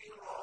خيرا